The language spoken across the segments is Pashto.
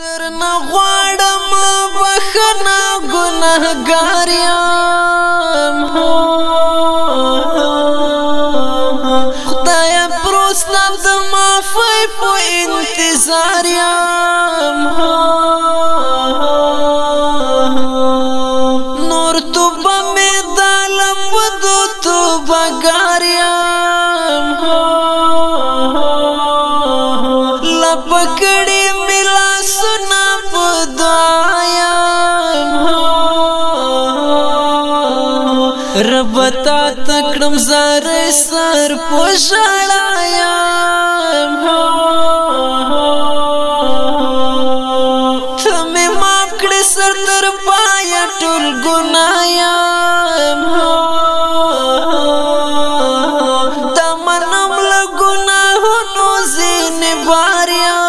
در نه غواړم بخنه ګناهګار یم خدای پروس نن د معافی په انتظار یم نور توبه مې د لم ودو توبه ګار یم رب تا تکړم زار سر پوشړایا تم ما کړ سر تر پایا ټول ګنایا تمنم له ګناهونو زین باریا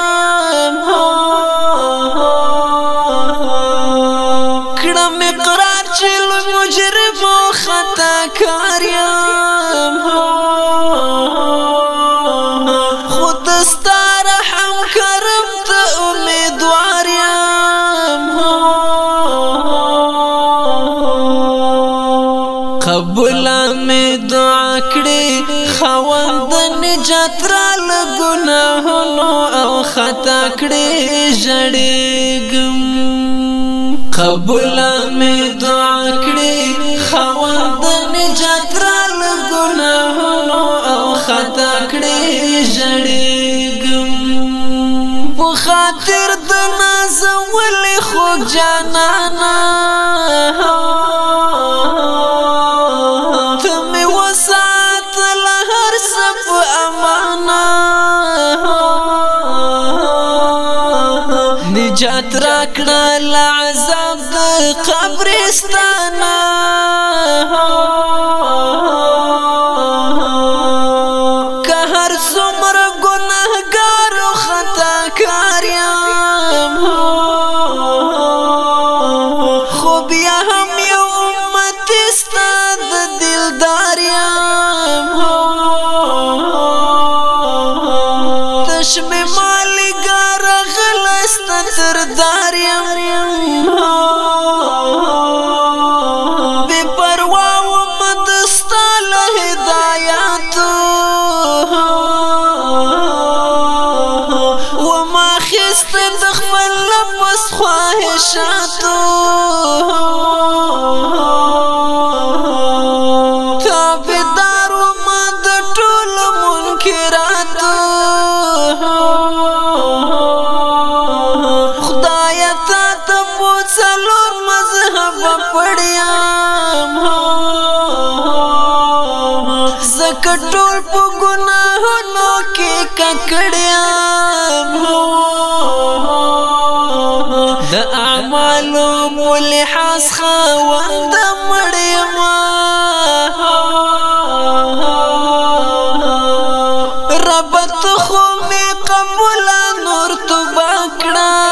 کړم قرار چې مجرم خو کاریم خود دستا رحم کرم ته امیدواریم قبول می دعا کړې خوند نجات را لګناهونو او خطا کړې ژړېږم قبول می دعا کړی خوند نجات را لګناهونو او خطا کړی ژړېږم په خاطر د نازولې خوږ جانانا ته مې وساتله هر څه په امانه نجات را کړه لعذاب قبرستان که هر څومره ګناهګار او خطا کار یم خو بیا هم یو امت ستاد دلدار یم تشم مالګار غلست تر دا کافر د خپل نفس خواهشاتو تابدار و ما د ټول منکراتو خدایا تا ته مو څلور مذهب پړیام زکه ټول په ګناهونو کې ککړیام د اعمالو ملحس خواند مړی ما رب ته خو می قبول نور تو باکړه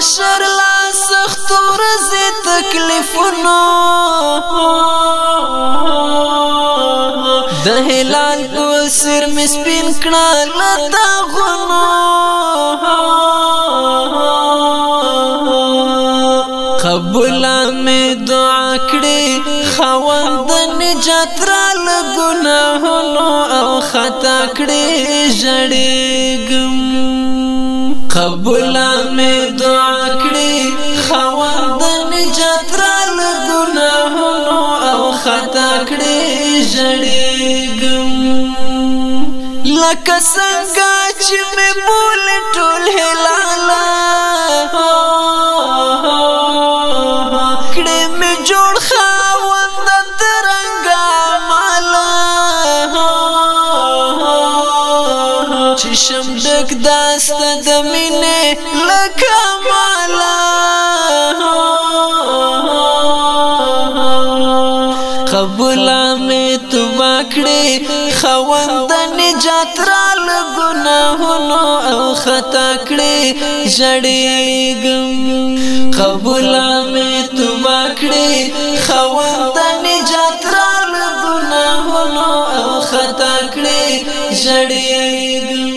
حشر لا سخت ورځې تکلیفونو د هلال په سر مې سپین کړه لتا غونو قبول مې دعا کړې خوند نجات را لګناهونو او خطا کړې جړېګم قبول مې دعا کړې خوند نجات را لګناهونو او خطا کړې ژړېږم لکه څنګه چې مې بول ټول هلاله کړې مې جوړ خوند درنګ شم ډک داست د مینې لکه مالا قبول می تو مکړې خوند نجات را لګناهونو او خطا کړې جړې ګم قبول می تو مکړې خوند نجات را لګناهونو او خطا کړې جړې ګم